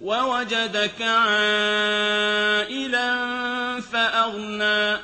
وَوَجَدَكَ عَائِلًا فَأَغْنَىٰ